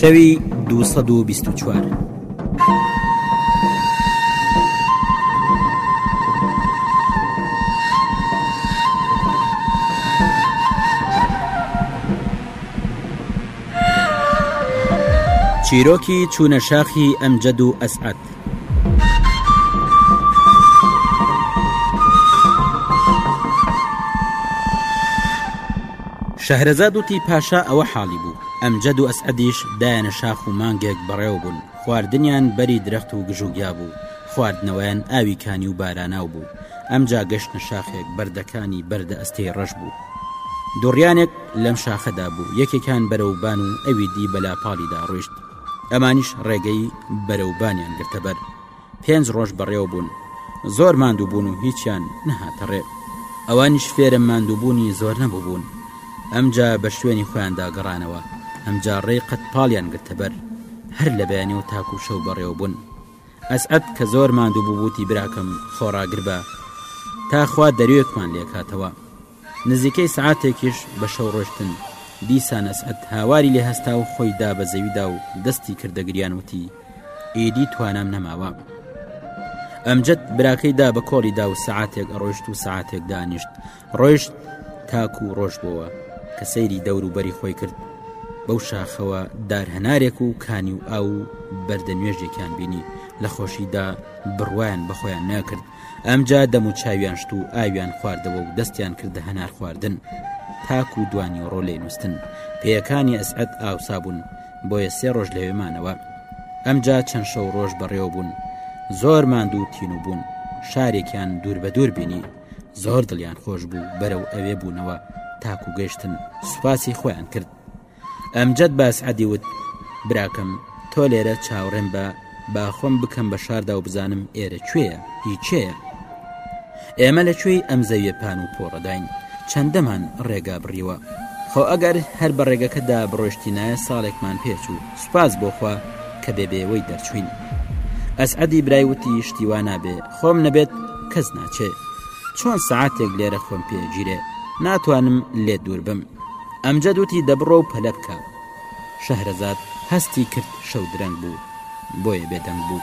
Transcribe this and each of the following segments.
شەوی دو سەد و بیست و چوار. چیرۆکی چوونە شاخی ئەمجد و ئەسعەت شەهرەزاد وتی پاشا ئەوە حاڵی بوو، ئەمجەد و ئەسعەدیش دایانە شاخ و مانگێک بەڕێوە بوون، خواردنیان بەری درەخت و گژوگیا بوو، خواردنەوەیان ئاوی کانی و باراناو بوو، ئەمجا گەشتنە شاخێک بەردەکانی بەردە ئەستێی ڕەش بوو، دوڕیانێک لەم شاخەدا بوو، یەکێکیان بەرەو بان و ئەوی دی بە لاپاڵیدا ڕۆیشت، ئەمانیش ڕێگەی بەرەو بانیان گرتە بەر. پێنج ڕۆژ بەڕێوە بوون زۆر ماندوو بوون و هیچیان نەهاتە ڕێ ئەوانیش فێرە ماندووبوونی زۆر نەبووبوون ئەمجا بە شوێنی خۆیاندا گەڕانەوە ئەمجا ڕێی قەت پاڵیان گرتەبەر هەر لە بەیانی و تاکو شەو بەڕێوە بوون ئەسعەت کە زۆر ماندوو بووبووتی براکەم خۆڕاگر بە تاخوا دەروێکمان لێکاتەوە نزیکەی سەعاتێکیش بە شەو ڕۆشتن، دیسان ئەسعەد هاواری لێ هەستا و خۆی دا بە زەویدا و دەستی کردە گریان وتی، ئیدی توانام نەماوە. ئەمجەد براکەی دا بە کۆڵی دا و سەعاتێک ئەڕۆشت و سەعاتێک دانیشت، ڕۆشت تاکو و ڕۆژ بووە کە سەیری دەور و بەری خۆی کرد، بەو شاخەوە دار هەنارێک و کانی و ئاو و بەردە نوێژێکیان بینی، لە خۆشیدا بڕوایان بە خۆیان نەکرد، ئەمجا دەم و چاویان شت و ئاویان خواردەوە و دەستیان کردە هەنار خواردن تاک و دوانیۆڕۆ لێ نووسن پێیەکانی ئەسعەت ئاوسا بوون بۆیە سێ ڕۆژ لەوێمانەوە ئەمجا چەند شەو ڕۆژ بەڕێوە بوون زۆر ماندوو تین و بوون شارێکیان دوور بە دوور بینی زۆر دڵیان خۆش بوو بەرەو ئەوێ بوونەوە تاکو گەشتن سوپاسی خۆیان کرد ئەمجەد باسعەدی وت، براکەم تۆ لێرە چاوڕێم بە، با خۆم بکەم بە شاردا و بزانم ئێرە کوێیە، هی کێیە؟ ئێمە لە کوێی ئەم زەویە پان و پۆڕەداین، چەندەمان ڕێگا بڕیوە؟ خۆ ئەگەر هەر بە ڕێگەکەدا بڕۆشتینایە ساڵێکمان پێچوو، سوپاس بۆخوا کە بێ بێوەی دەرچوین. ئەسعەدی برای وتی شتی وا نابێ، خۆم نەبێت کەس ناچێ. چۆن سەعاتێک لێرە خۆم پێ ئەگیرێ، ناتوانم لێت دوور بم. ئەمجەد وتی دەبڕۆ و پەلە بکە. شەهرەزاد هەستی کرد شەو درەنگ بوو، بۆیە بێدەنگ بوو.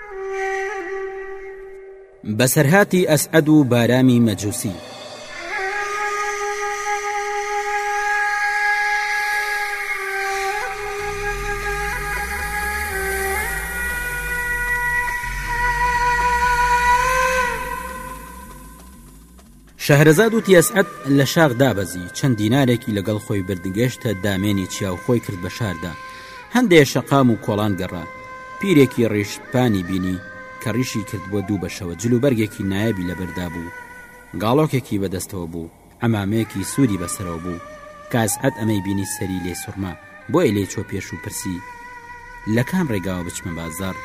بەسەرهاتی ئەسعەد و بارامی مەجوسی شەهرەزاد وتی ئەسعەد لە شاخ دابەزی، چەند دینارێکی لەگەڵ خۆی برد گەشتە دامێنی چیا و خۆی کرد بە شاردا. هەندێ شەقام و کۆڵان گەڕا. پیرێکی ڕیش پانی بینی کە ڕیشی کردبووە دوو بەشەوە، جلوبەرگێکی نایابی لەبەر دابوو، گاڵۆکێکی بە دەستەوە بوو، عەمامەیەکی سووری بە سەرەوە بوو. کە ئەسعەد ئەمەی بینی سەری لێ سوڕما، بۆیە لێی چووە پێش و پرسی، لە کام ڕێگاوە بچمە بازاڕ؟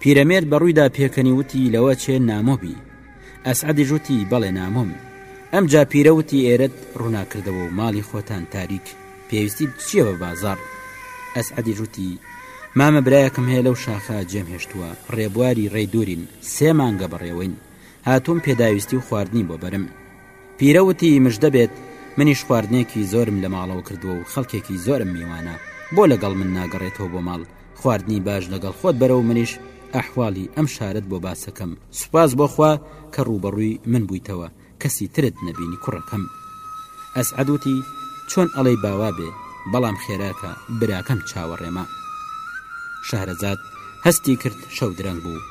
پیرەمێرد بە ڕوویدا پێکەنی وتی لەوە چێ نامۆبی ئەسعدیش وتی بەڵێ نامۆم ئەم جا پیرە وتی ئێرەت ڕووناکردەوە و ماڵی خۆتان تاریک پێویستی بچیە بە بازار ئەسعدی ژوتی مامە برایەکم هەیە لەو شاخە جێم هێشتووە ڕێبواری ڕێ دوورین سێ مانگە بەڕێوەین هاتووم پێداویستی و خواردنی بۆ بەرم پیرەوتی مش دەبێت منیش خواردنێکی زۆرم لە ماڵەوە کردووە و خەڵکێکی زۆرم میوانە بۆ لەگەڵ من ناگەڕێتەوە بۆ ماڵ خواردنی باش لەگەڵ خۆت بەرەو منیش ئەحواڵی ئەم شارەت بۆ باسەکەم. سوپاس بۆ خوا کە ڕووبەڕووی من بوویتەوە کەسی ترت نەبینی کوڕەکەم. ئەسعەد وتی، چۆن ئەڵێی باوا بێ، بەڵام خێراکە براکەم چاوەڕێمە. شەهرەزاد هەستی کرد شەو درەنگ بوو.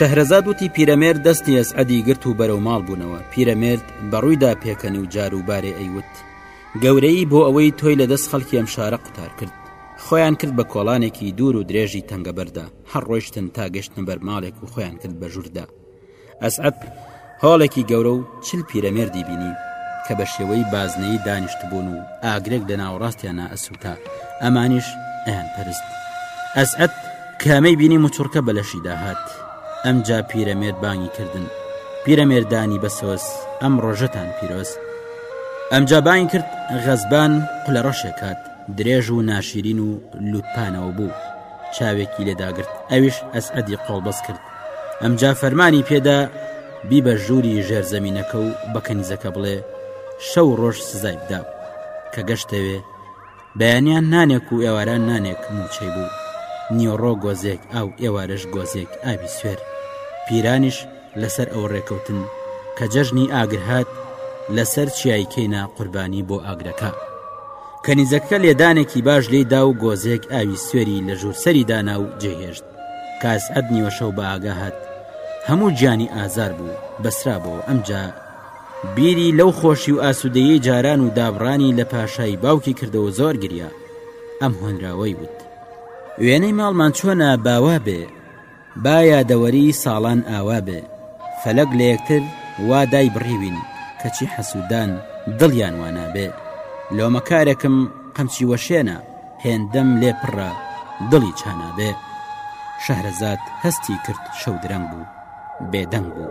شەهرەزاد وتی پیرەمێر دەستی ئەس ئەدی گرت و بەرەو ماڵ بوونەوە پیرەمێرد بەڕوویدا پێکەنی و جار و بارێ ئەیوت گەورەی بۆ ئەوەی تۆی لە دەست خەڵکی ئەم شارە قوتار کرد خۆیان کرد بە کۆڵانێکی دوور و درێژی تەنگەبەردا هەر ڕۆیشتن تا گەشتن بەر ماڵێک و خۆیان کرد بە ژووردا ئەسعەت هۆڵێکی گەورە و چل پیرەمێردی بینی کە بە شێوەی بازنەی دانیشتبوون و ئاگرێک لە ناوەڕاستیان نائەسووتا ئەمانیش ئەیان پەرست ئەسعەت کامەی بینی مچڕکە بەلەشی داهات ئەمجا پیرەمێرد بانگی کردن پیرەمێردانی بەسۆز ئەم ڕۆژەتان پیرۆز ئەمجا بانگ کرد غەزبان قلە ڕەشێکات درێژ و ناشیرین و لوتپانەوە بوو چاوێکی لێداگرت ئەویش ئەسعەدی قۆڵبەست کرد ئەمجا فەرمانی پێدا بیبە ژووری ژێر زەمینەکە و بەکەنیزەکە بڵێ شەو ڕۆژ سزای بدا کە گەشتەوێ بەیانیان نانێک و ئێواران نانێک موچەی بوو نیۆڕۆ گۆزێک ئاو ئێوارش گۆزێک ئاوی سوێر پیرانیش لەسەر ئەو ڕێکەوتن کە جەژنی ئاگرهات لەسەر چیای کەینا قوربانی بۆ ئاگرەکە کەنیزەکە لێدانێکی باش لێدا و گۆزێک ئاوی سوێری لە ژوور سەری دانا و جێهێشت کاس ئەد نیوەشەو بە ئاگا هات هەموو گیانی ئازار بوو بەسرا بۆ ئەمجا بیری لەو خۆشی و ئاسوودەیی جاران و دابڕانی لە پاشای باوکی کردەوە زۆر گریا ئەم هۆنراوەی وت وێنەی ماڵمان چۆنا باوا بێ با یادەوەری ساڵان ئاوا بێ فەلەک لە یەکتر وا دای بڕیوین کەچی حەسودان دڵیان وا نابێ لۆمەکارێکم قەمچی وەشێنە هێندەم لێ پڕە دڵی چا نابێ شەهرەزاد هەستی کرد شەو درەنگ بوو بێدەنگ بوو.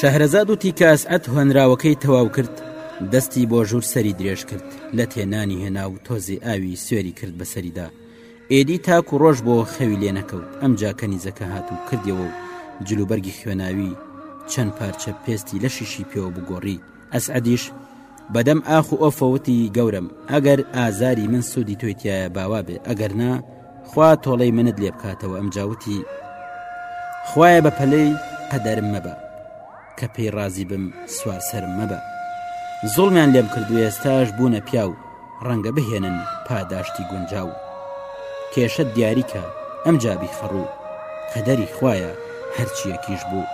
شەهرەزاد و تیکاس ئەت هۆنراوەکەی تەواو کرد دەستی بۆ ژوور سەری درێژ کرد لە تێنانی هێنا و تۆزی ئاوی سوێری کرد بەسەریدا ئێدی تاکو ڕۆژ بۆ خەوی لێ نەکەوت ئەمجا کەنیزەکە هات و کردیەوە و جلوبەرگی خوێناوی چەند پارچە پێستی لەشیشی پێوە بگۆڕی ئەسعدیش بەدەم ئاخ و ئۆفەوتی گەورم ئەگەر ئازاری من سوودی تۆی تایە باوا بێ ئەگەر نا خوا تۆڵەی منت لێ بکاتەوە ئەم جاوتی خوایە بە پەلەی قەدەرم مەبە کە پێی ڕازی بم سوار سرم مەبە زۆڵمیان لێم کردو ئێستاش بوونە پیاو ڕەنگە بهێنن پاداشتی گونجاو کێشە دیاریکە ئەم جابی خەڕوو قەدەری خویە هەرچیەکیش بوو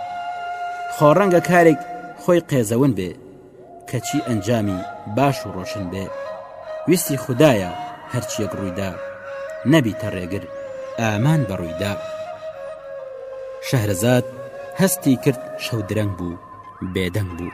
خۆ ڕەنگە کارێک خۆی قێزەون بێ کەچی ئەنجامی باش و ڕۆشن بێ ویستی خودایە هەرچیەک ڕوویدا نەبیتە ڕێگر ئامان بە ڕوویدا شەهرەزاد هەستی کرد شەو درەنگ بوو بێدەنگ بوو.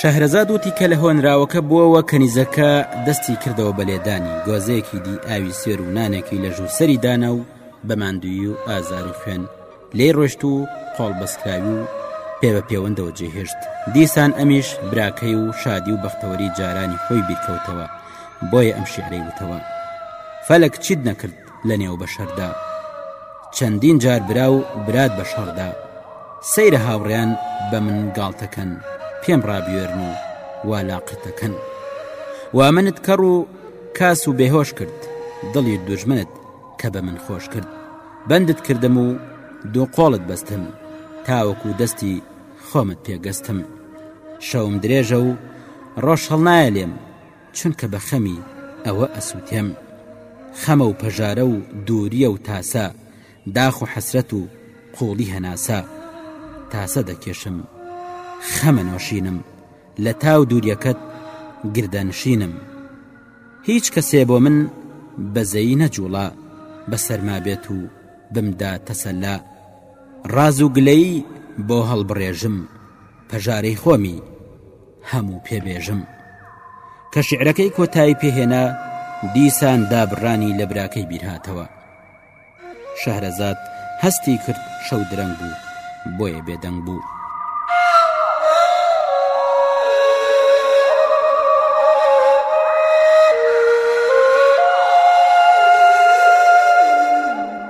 شەهرەزاد وتی کە لە هۆنراوەکە بووەوە کەنیزەکە دەستی کردەوە بە لێدانی گۆزەیەکی دی ئاوی سوێر و نانێکی لە ژوور سەری دانا و بە ماندووی و ئازار و خوێن لێی ڕۆشت و قۆڵ بەسکراوی و پێ بە پێوەندەوە جێهێشت دیسان ئەمیش براکەی و شادی و بەختەوەری جارانی خۆی بیرکەوتەوە بۆیە ئەم شعرەی وتەوە فەلک چیت نەکرد لە نێو بەشەردا چەندین جار برا و برات بە شەڕدا سەیرە هاوڕێیان بە من گاڵتەکەن پێم ڕابێرن و والاقتەکەن وا منت کەڕ و کاس و بێهۆش کرد دڵی دوژمنت کە بە من خۆش کرد بەندت کردم و دوو قۆڵت بەستم تاوەکو دەستی خۆمت پێگەستم شەوم درێژە و ڕۆژ هەڵنایە لێم چونکە بە خەمی ئەوە ئەسووتێم. خەمە و پەژارە و دوورییە و تاسە، داخ و حەسرەت و قووڵی هەناسە. تاسە دەکێشم، خەمە نۆشینم، لە تا و دوورییەکەت گردەنشینم. هیچ کەسێ بۆ من بەزەیی نەجووڵا، بە سەرما بێت و بمدا تەسەلا. ڕاز و گلەیی بۆ هەڵبڕێژم، پەژارەی خۆمی، هەموو پێ بێژم کە شعرەکەی کۆتایی پێهێنا دیسان دابڕانی لە براکەی بیرهاتەوە شەهرەزاد هەستی کرد شەو درەنگ بوو بۆیە بێدەنگ بوو.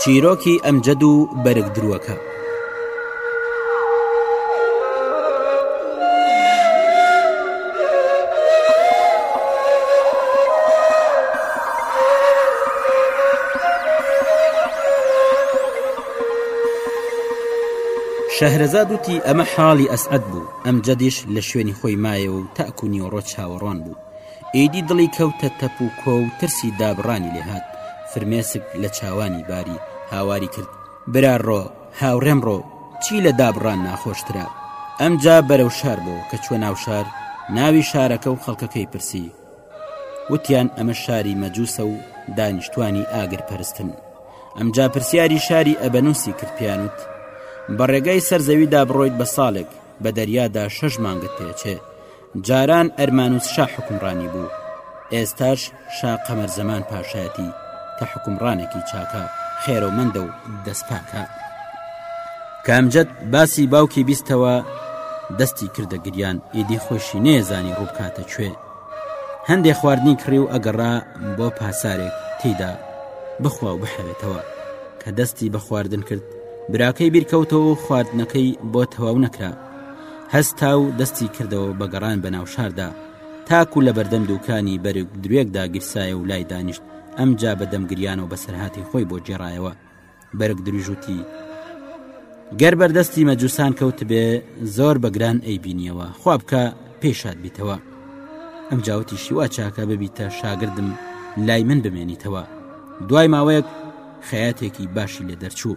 چیرۆکی ئەمجەد و بەرگ دروەکە. شەهرەزاد وتی ئەمە حاڵی ئەسعد بوو ئەم جەدیش لە شوێنی خۆی مایەوە و تاکو نیوەڕۆ چاوەڕوان بوو ئیدی دڵی کەوتە تەپ و کۆ و ترسی دابڕانی لێ هات، فرمێسک لە چاوانی باری، هاواری کرد، برا ڕۆ، هاوڕێم ڕۆ، چی لە دابڕان ناخۆشترە؟ ئەمجا بەرەو شار بۆوە، کە چووە ناو شار، ناوی شارەکە و خەڵکەکەی پرسی، وتیان ئەمە شاری مەجووسە و دانیشتووانی ئاگر پەرستن. ئەمجا پرسیاری شاری ئەبەنووسی کرد، پێیان وت، بە ڕێگای سەر زەویدا بڕۆیت بە ساڵێک، بە دەریادا شەش مانگت پێ ئەچێ، جاران ئەرمانوس شا حکمڕانی بوو ئێستاش شا قەمەر زەمان پاشایەتی کە حکمڕانێکی چاکە خێرەومەندە و دەستپاکە کامجد باسی باوکی بیستەوە دەستی کردە گریان ئیدی خۆشی نێزانی ڕووبکاتە کوێ هەندێ خواردنی کڕی و ئەگەڕا بۆ پاسارێک تیدا بخوا و بحەوێتەوە کە دەستی بە خواردن کرد براکەی بیرکەوتەوە خواردنەکەی بۆ تەواو نەکرا هەستا و دەستی کردەوە بە گەڕان بە ناو شاردا تاکو لە بەردەم دوکانی بەرگ درێکدا گیرسایە و لای دانیشت ئەم جا بە دەمگریانەوە بەسەرهاتی خۆی بۆ گێڕایەوە بەرگ دروژوتی گەر بەردەستی مەجووسان کەوت بێ زۆر بەگران ئەی بینیەوە خوابکە پێشاد بیتەوە ئەم جاوتی شیوا چاکە ببیتە شاگردم لای من بمێنیتەوە دوای ماوەیەک خەیاتێکی باشی لێ دەرچوو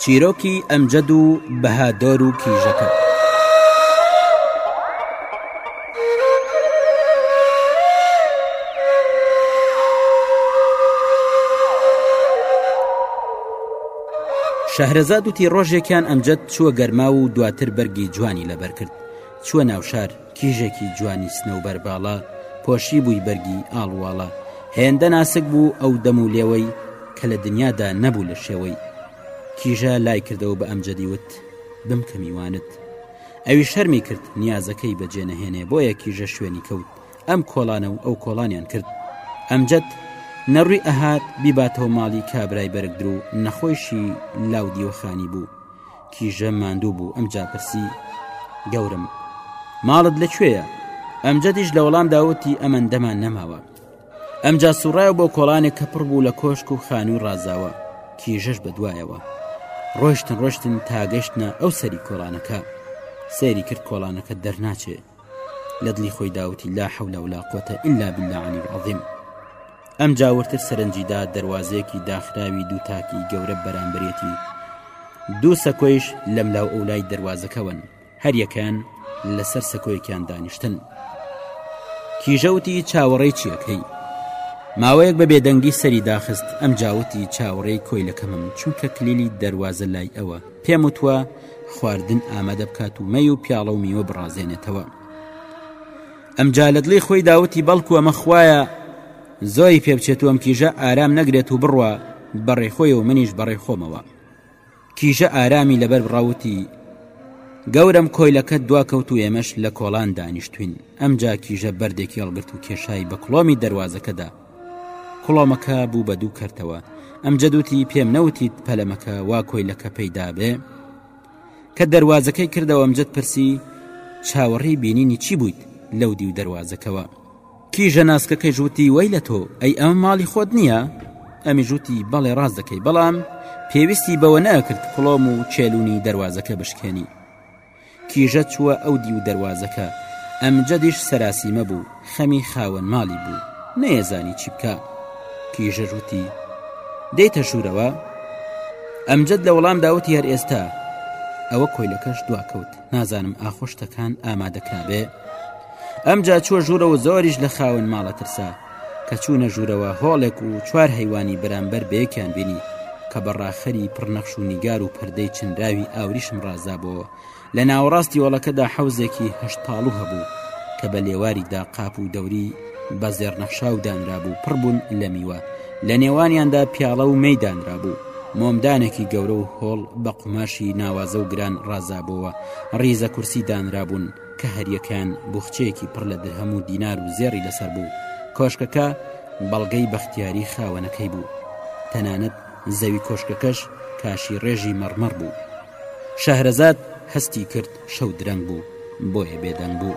چیرۆکی ئەمجەد و بەهادۆر و کیژەکە. شەهرەزاد وتی ڕۆژێکیان ئەمجەد چووە گەرماو و دواتر بەرگی جوانی لەبەر کرد چووە ناوشار کیژێکی جوانی سنەوبەر باڵا پۆشی بووی بەرگی ئاڵواڵە هێندە ناسک بوو ئەو دەم و لێوەی کە لە دنیادا نەبوو لە شێوەی کیژە لای کردەوە بە ئەمجەدی وت بمکە میوانت ئەوی شەرمی کرد نیازەکەی بەجێ نەهێنێ بۆ یەکی ژە شوێنی کەوت ئەم کۆڵانە و ئەو کۆڵانیان کرد ئەمجد نەڕووی ئەهات بیباتەوە ماڵی کابرای بەرگدرو نەخۆشی لاو دیوەخانی بوو کیژە ماندوو بوو ئەم جاپرسی گەورم ماڵت لەکوێیە ئەمجدیش لە وەڵام داوتی ئەمەن دەمان نەماوە ئەمجا سوڕایە بۆ کۆڵانێک کە پڕ بوو لە کۆشک و خانووی ڕازاوە کیژەش بەدوایەوە ڕۆشتن ڕۆشتن تاگەشتە ئەو سەری کۆڵانەکە سەیری کرد کۆڵانەکە دەرناچێ لە دڵی خۆی داوتی لا حەولە ولا قوتە ئللا بالله علی عظیم ئەمجا ورتر سەرنجیدا دەواازەیەکی داخراوی دوو تاکی گەورە بەرامبرێتی دوو سەکۆیش لەم لاو ئەو لای دەواازەکەون هەریەکان لەسەر سەکۆیەکیان دانیشتن کیژەوتی چاوەڕێی چیەکەی ماوەیەک بە بێدەنگی سەری داخست ئەم جاوتی چاوەڕێی کۆیلەکەمم چونکە کلیلی دەواازە لای ئەوە پێم وتوە خواردن ئامادە بکات و مەی و پیاڵە و میوە بڕازێنێتەوە ئەمجا لەدڵی خۆیدا وتی بەڵکو ئەمە خوایە زۆری پێبچێت و ئەم کیژە ئارام نەگرێت و بڕوا بەڕێ خۆی و منیش بەڕێ خۆمەوە کیژە ئارامی لەبەر بڕاوتی گەورم کۆیلەکەت دواکەوت و ئێمەش لە کۆڵان دانیشتوین ئەمجا کیژە بەردێکی هەڵگرت و کێشایی بە کڵۆمی دەواازەکەدا کوڵۆمەکە بوو بە دوو کردەوە ئەم جەدوتی پێم نەوتیت پەلەمەکە وا کۆیلەکە پەیدابێ کە دەروازەکەی کردەوە ئەمجەد پرسی چاوەڕێی بینینی چی بوویت لەو دیو دەروازەکەوە کیژە ناسکەکەی ژووتی وەی لە تۆ ئەی ئەم ماڵی خۆت نییە ئەمی ژووتی بەڵێ ڕاست دەکەی بەڵام پێویستی بەوە ناکرد کڵۆم و چێلوونی دەروازەکە بشکێنی کیژە چووە ئەو دیو دەروازەکە ئەمجەدیش سەراسیمە بوو خەمی خاوەن ماڵی بوو نەیەزانی چی بکە کیژەر وتی دێتە ژوورەوە ئەمجد لە وەڵام داوتی هەر ئێستا ئەوە کۆیلەکەش دواکەوت نازانم ئاخۆشتەکان ئامادەکرابێ ئەمجا چۆ ژوورەوە زۆریش لە خاون ماڵە ترسا کە چوونە ژوورەوە هۆڵێک و چوار هەیوانی بەرامبەر بەیەکیان بینی کە بەڕاخەری پڕنەخش و نیگار و پەردەی چنراوی ئاوریشم ڕازابەوە لە ناوەڕاستی هۆڵەکەدا حەوزێکی هەشت پاڵو هەبوو کە بە لێواریدا قاپ و دەوری بە زێڕنەخشاو دانرابوو پڕ بوون لە میوە لە نێوانیاندا پیاڵە و مەی دانرابوو مۆمدانێکی گەورە و هۆڵ بە قوماشی ناوازە و گران ڕازابەوە ڕیزە کورسی دانرابوون کە هەریەکان بخچەیەکی پڕ لە درهەم و دینار و زێڕی لەسەر بوو کۆشکەکە بەڵگەی بەختیاری خاوەنەکەی بوو تەنانەت زەوی کۆشکەکەش کاشی ڕێژی مەڕمەڕ بوو. شەهرەزاد هەستی کرد شەو درەنگ بوو، بۆیە بێدەنگ بوو.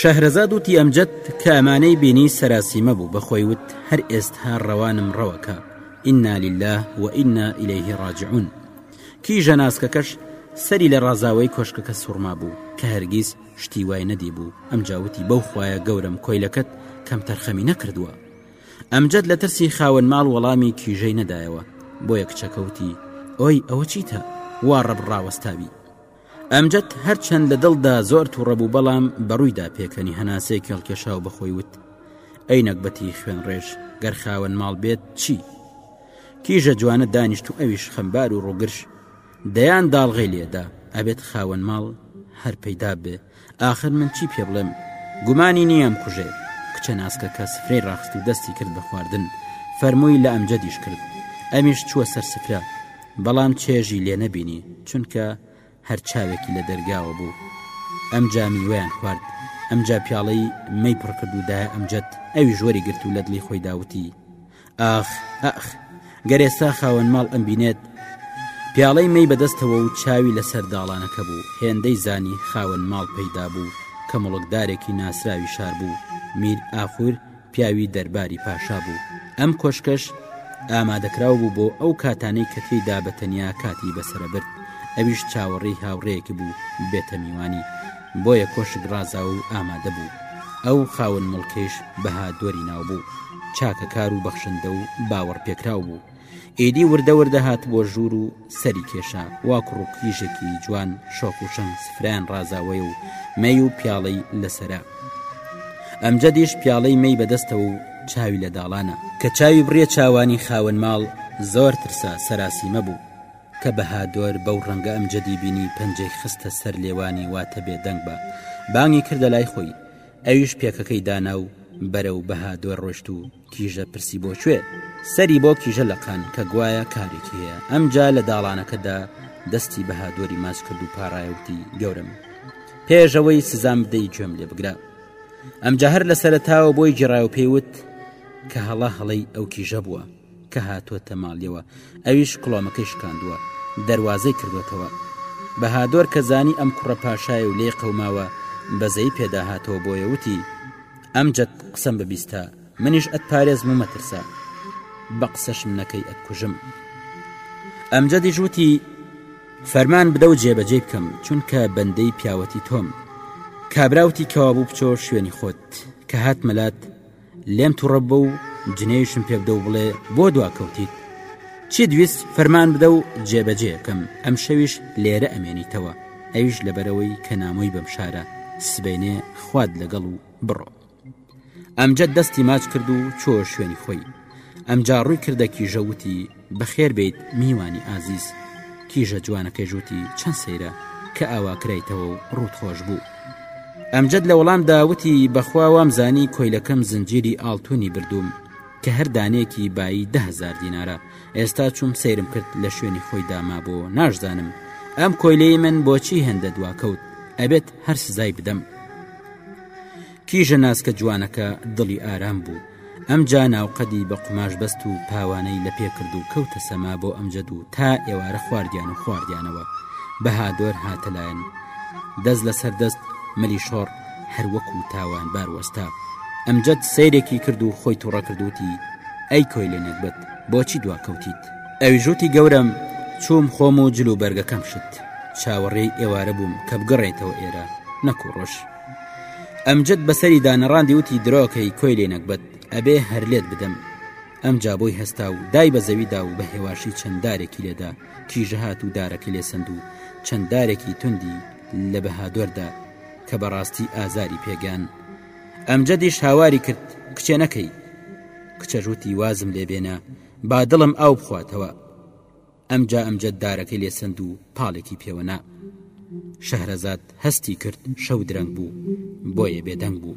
شەهرەزاد وتی ئەمجد کە ئەمانەی بینی سەراسیمە بوو بەخۆی وت هەر ئێستا ڕەوانم ڕەوەکە ئیننا لله و ئیننا ئیلەیه ڕاجعون کیژە ناسکەکەش سەری لە ڕازاوەی کۆشکەکە سوورما بوو کە هەرگیز شتی وای نەدیبوو ئەمجا وتی بەو خویە گەورم کۆیلەکەت کەم تەرخەمی نەکردووە ئەمجد لە ترسی خاوەن ماڵ وەڵامی کیژەی نەدایەوە بۆیە کچەکەوتی ئۆی ئەوە چیتە وا ڕەب ڕاوەستاوی ئەمجد هەرچەند لە دڵدا زۆر توڕەبوو بەڵام بەڕوویدا پێکەنی هەناسەیە کێڵکێشاو بەخۆی وت ئەی نەگبەتی خوێن ڕێژ گەر خاوەن ماڵ بێت چی کیژە جوانە دانیشت و ئەویش خەمبار و ڕوگرش دەیان داڵغەی لێدا ئەبێت خاوەن ماڵ هەر پەیدا بێ ئاخر من چی پێ بڵێم گومانی نییەم کوژێ کچە ناسکەکە سفرەی ڕاخست و دەستی کرد بە خواردن فەرمووی لە ئەمجەدیش کرد ئەمیش چووە سەر سفرە بەڵام چێژی لێ نەبینی چونکە هەر چاوێکی لە دەرگاوە بوو ئەم جامی ویان خوارد ئەمجا پیاڵەی مەی پڕکرد و دایە ئەمجد ئەوی ژوەری گرت و لە دڵی خۆی داوتی ئاخ ئاخ گەر ئێستا خاوەن ماڵ ئەم بینێت پیاڵەی مەی بەدەستەوە و چاوی لەسەر داڵانەکە بوو هێندەی زانی خاوەن ماڵ پەیدا بوو کە مڵکدارێکی ناسراوی شار بوو میر ئاخور پیاوی دەرباری پاشا بوو ئەم کۆشکەش ئامادەکراو بوو بۆ ئەو کاتانەی کە تێیدا بە تەنیا کاتی بەسرە برد ئەویش چاوەڕێی هاوڕێیەکی بوو بێتە میوانی بۆیە کۆشک ڕازاو و ئامادە بوو. ئەو خاوەن موڵکەیش بەهادۆری ناوبوو. چاکەکار و بەخشندە و باوەڕپێکراو بوو. ئیدی وردە وردە هات بۆ ژوور و سەری کێشا. وا کوڕ و کیژێکی جوان شۆخ و شەنگ سفرەیان ڕازاوەیە و مەی و پیاڵەی لەسەرە. ئەمجەدیش پیاڵەی مەی بە دەستەوە و چاوی لە داڵانە. کە چاوی بڕیە چاوانی خاوەن ماڵ زۆر ترسا سەراسیمە بوو. کە بەهادۆر بەو ڕەنگە ئەمجەدی بینی پەنجەی خستە سەر لێوانی واتە بێدەنگ بە، بانگی کردە لای خۆی، ئەویش پێکەکەی دانا و بەرەو بەهادۆر ڕۆشت و کیژە پرسی بۆ کوێ؟ سەری بۆ کیژە لەقان کە گوایە کارێکی هەیە، ئەمجا لە داڵانەکەدا دەستی بەهادۆری ماچ کرد و پاڕایە وتی، گەورەم! پێش ئەوەی سزام بدەی گوێم لێ بگرە. ئەمجا هەر لە سەرەتاوە بۆی گێڕایەوە پێی وت کە هەڵە هەڵەی ئەو کیژە بووە. کە هاتووەتە ماڵیەوە ئەویش کڵۆمەکەی شکاندووە دەروازەی کردوێتەوە بەهادۆر کە زانی ئەم کوڕە پاشای و لێی قەوماوە بەزەی پێدا هاتەوە بۆیە وتی ئەمجد قسەم ببیستە منیش ئەت پارێزم و مەترسە بە قسەشم نەکەی ئەتکوژم ئەمجدیش وتی فەرمان بدە و جێبەجێ بکەم چونکە بەندەی پیاوەتی تۆم کابراوتی کەوابوو بچۆ شوێنی خۆت کە هات مەلات لێم توڕەببە و جنێویشم پێ بدە و بڵێ بۆ دواکەوتیت چیت ویست فەرمان بدە و جێبەجێەکەم ئەم شەویش لێرە ئەمێنیتەوە ئەویش لەبەرەوەی کە نامۆی بەم شارە سبەینێ خوات لەگەڵ و بڕۆ ئەمجد دەستی ماچ کرد و چۆ شوێنی خۆی ئەمجا ڕووی کردە کیژەوتی بەخێر بێیت میوانی ئازیز. کیژە جوانەکەی ژووتی چەند سەیرە کە ئاوا کرایتەوە و ڕووت خۆش بوو. ئەمجەد لە وەڵامدا وتی بەخوا وامزانی کۆیلەکەم زنجیری ئاڵتونی بردووم کە هەر دانەیەکی بایی دە هەزار دینارە، ئێستا چووم سەیرم کرد لە شوێنی خۆی دامابۆ ناشزانم ئەم کۆیلەی من بۆچی هێندە دواکەوت ئەبێت هەر سزای بدەم. کیژە ناسکە جوانەکە دڵی ئارام بوو. ئەمجا ناوقەدی بە قوماش بەست و پاوانەی لە پێ کرد و کەوتە سەما بۆ ئەمجەد و تا ئێوارە خواردیان و خواردیانەوە بەهادۆر هاتە لایەن دەست لە سەر دەست ملی شۆڕ هەر وەکو تاوانبار وەستا ئەمجەد سەیرێکی کرد و خۆی توڕە کردوتی ئەی کۆی لێ نەگبەت بۆچی دواکەوتیت ئەوی ژووتی گەورەم چووم خۆم و جل و بەرگەکەم شت چاوەڕێی ئێوارە بووم کە بگەڕێتەوە ئێرە نەکوڕۆش ئەمجەد بەسەری دانەڕاندی وتی درۆکەی کۆی لێ نەکبەت ئەبێ هەر لێت بدەم ئەم جابۆی هەستا و دای بە زەویدا و بە هێواشی چەنددارێکی لێدا کیژە هات و دارەکە لێ سند و چەنددارێکی توندی لە بەهادۆردا کە بەڕاستی ئازاری پێگەن ئەمجەدیش هاواری کرد کچێ نەکەی کچەژوتی وازم لێبێنە با دڵم ئاو بخواتەوە ئەمجا ئەمجەد دارەکەی لێ سەند و پاڵێکی پێوە نا. شەهرەزاد هەستی کرد شەو درەنگ بوو، بۆیە بێدەنگ بوو.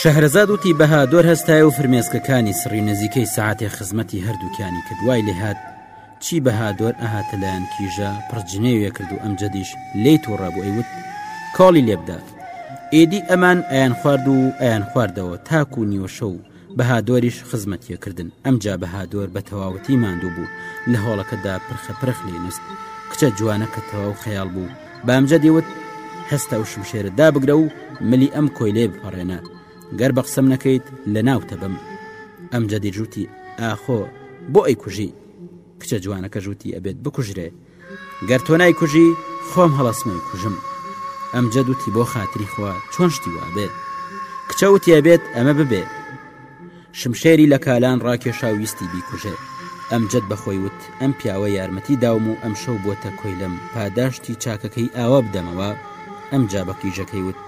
شەهرەزاد وتی بەهادۆر هەستایە و فرمێسکەکانی سڕی نزیکەی سعاتێ خزمەتی هەردووکیانی کرد وای لێهات چی بەهادۆر ئەهاتە لایەن کیژە پڕجنێوێ کرد و ئەمجدیش لی تووڕەبوو ئەیوت کاڵی لێبدا ئێدی ئەمان ئەیان خوارد و ئەیان خواردەوە تاکو نیوەشە و بەهادۆریش خزمەتیە کردن ئەمجا بەهادۆر بە تەواوەتی ماندوو بوو لە هۆڵەکەدا پرخە پرخ لێنست کچە جوانە کە تەواو خەیاڵ بوو بامجە دیوت هەستە و شمشێرە دابگرە و ملی ئەم کۆی لێ بپەڕێنە گەر بە قسەم نەکەیت لە ناوتە بم ئەمجە دیژوتی ئاخۆ بۆ ئەی کوژی کچە جوانەکە ژووتی ئەبێت بکوژرێ گەر تۆ نایکوژی خۆم هەڵەسمەی کوژم ئەمجد وتی بۆ خاتری خوا چۆن شتی وابێ کچە وتیە بێت ئەمە ببێ شمشێری لە کالان ڕاکێشا ویستی بیکوژێ ئەمجد بەخۆی وت ئەم پیاوە یارمەتی داوم و ئەم شەو بۆتە کۆیلم پاداشتی چاکەکەی ئاوا بدەمەوە ئەم جا بە کیژەکەی وت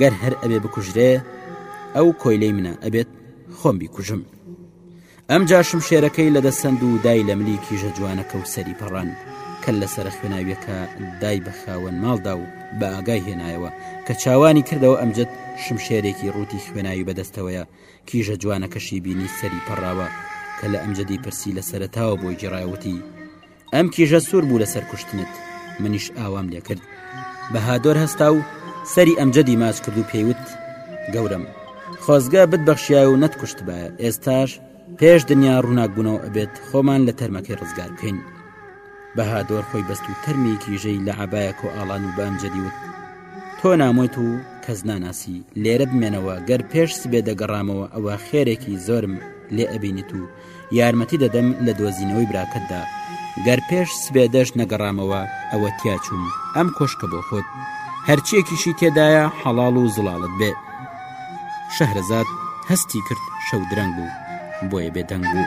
گەر هەر ئەبێ بکوژرێ ئەو کۆیلەی منە ئەبێت خۆم بیکوژم ئەمجا شمشێرەکەی لە دەسەند و دای لە ملی کیژە جوانەکە و سەری پەڕان کە لە سەر خوێناویەکە دای بە خاوەن ماڵدا و بە ئاگای هێنایەوە کە چاوانی کردەوە ئەمجد شمشێرێکی ڕووتی خوێناوی بەدەستەوەیە کیژە جوانەکەشی بینی سەری پەڕاوە کە لە ئەمجدی پرسی لە سەرتاوە بۆی جێڕایوتی ئەم کیژە سوور بوو لەسەر کوشتنت منیش ئاوام لێ کرد بەهادۆر هەستا و سەری ئەمجەدی ماچ کرد و پێیوت گەورم خۆزگە بتبەخشیای و نەتکوشت بە ئێستاش پێش دنیا ڕووناک بوونەوە ئەبێت خۆمان لە تەرمەکەی ڕزگار بکەین بەهادۆر خۆی بەست و تەرمی کیژەی لە عبایە کۆ ئاڵان و بامجەدی وت تۆ نامۆیت و کەس ناناسی لێرە بمێنەوە گەر پێش سبێ دەگەڕامەوە ئەوە خێرێکی زۆرم لێ ئەبینیت و یارمەتی دەدەم لە دۆزینەوەی براکەتدا گەر پێش سبێ دەشت نەگەڕامەوە ئەوە تیاچوون ئەم کۆشکە بۆ خۆت هەرچیەکیشی تێدایە حەڵاڵ و زڵاڵت بێ شەهرەزاد هەستی کرد شەو درەنگ بوو بۆیە بێدەنگ بوو.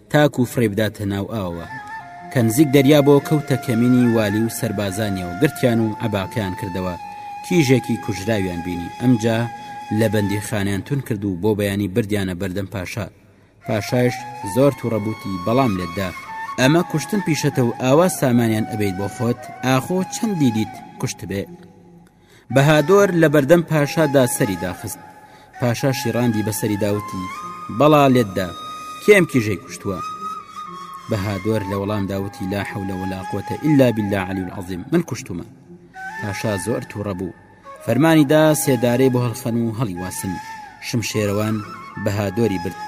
تاکو فڕێبداتە ناو ئاوەوە. کە نزیک دەریا بۆ کەوتە کەمینی والی و سەربازانیەوە گرتیان و عەباقیان کردەوە، کیژێکی کوژراویان بینی، ئەمجا لە بەندیخانەیان تون کرد و بۆ بەیانی بردیانە بەردەم پاشا، پاشایش زۆر توڕە بوتی بەڵام لێت دا، ئەمە کوشتن پیشەتە و ئاوا سامانیان ئەبەیت بۆ خۆت، ئاخۆ چەندی دیت کوشتبێ؟ بەهادۆر لە بەردەم پاشا دا سەری داخست پاشاشی ڕاندی بەسەری داوتی بەڵا لێتدا کێم کیژەی کوشتووە بەهادۆر لە وەڵام داوتی لا حولە ولا قوتە ئللا بلا علی عظیم من کوشتومە پاشا زۆر تووڕە بوو فەرمانی دا سێدارەی بۆ هەڵخەن و هەڵیواسن شمشێرەوان بەهادۆری برد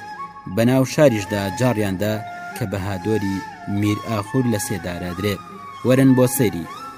بەناو شاریشدا جاڕیاندا کە بەهادۆری میر ئاخور لە سێدارە درێت وەرن بۆ سەیری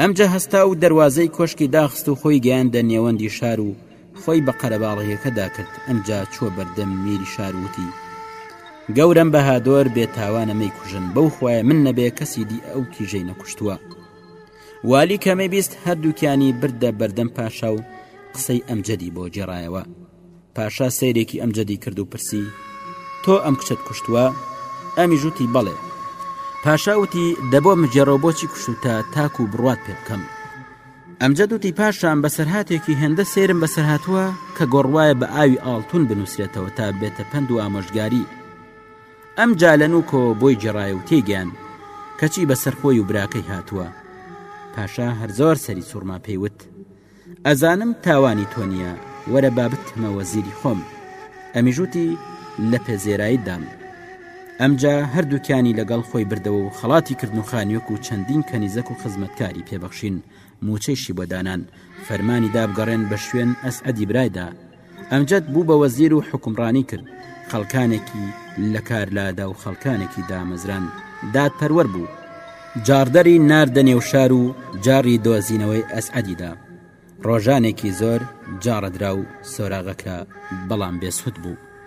ئەمجا هەستا و دەروازەی کۆشکی داخست و خۆی گەیاندە نێوەندی شار و خۆی بە قەرەباڵغیەکەدا کرد ئەمجا چووە بەردەم میری شاروتی گەورم بەهادۆر بێتاوانە مەیکوژن بەو خوای من نەبێ کەسی دی ئەو کیژەی نەکوشتووە والی کەمەی بیست هەردووکیانی بردە بەردەم پاشا و قسەی ئەمجەدی بۆ جێڕایەوە پاشا سەیرێکی ئەمجەدی کرد و پرسی تۆ ئەم کچەت کوشتووە ئەمی ژووتی بەڵێ پاشاوتی دەبۆ مجێڕەوە بۆچی کوشتوتە تاکو و بڕات پێ بکەم ئەمجد وتی پاشان بەسەرهاتێکی هێندە سێرم بەسەرهاتووە کە گۆڕواایە بە ئاوی ئاڵتون بنووسرێتەوە تا بێتە پند و ئامۆژگاری ئەم جالەن و کۆ بۆی جێڕایە و تێگەیان کەچی بەسەرخۆی و براکەی هاتووە پاشا هەرزۆر سەری سوورما پێیوت ئەزانم تاوانی تۆ نیە وەرە با بتمە وەزیری خۆم ئەمیش وتی لە پەزێرایت دام ئەمجا هەردووکیانی لەگەڵ خۆی بردەوە و خەڵاتی کردن و خانیۆک و چەندین کەنیزەک و خزمەتکاری پێبەخشین موچەیشی بۆدانان فەرمانی دابگەڕێن بە شوێن ئەسعەدی برایدا ئەمجەد بوو بە وەزیر و حکومڕانی کرد خەڵکانێکی لە کارلادا و خەڵکانێکی دامەزران دادپەروەەر بوو جاڕدەری ناردە نێوشار و جاڕی دۆزینەوەی ئەسعەدیدا ڕۆژانێکی زۆر جاڕدرا و سۆراغەکرا بەڵام بێسوود بوو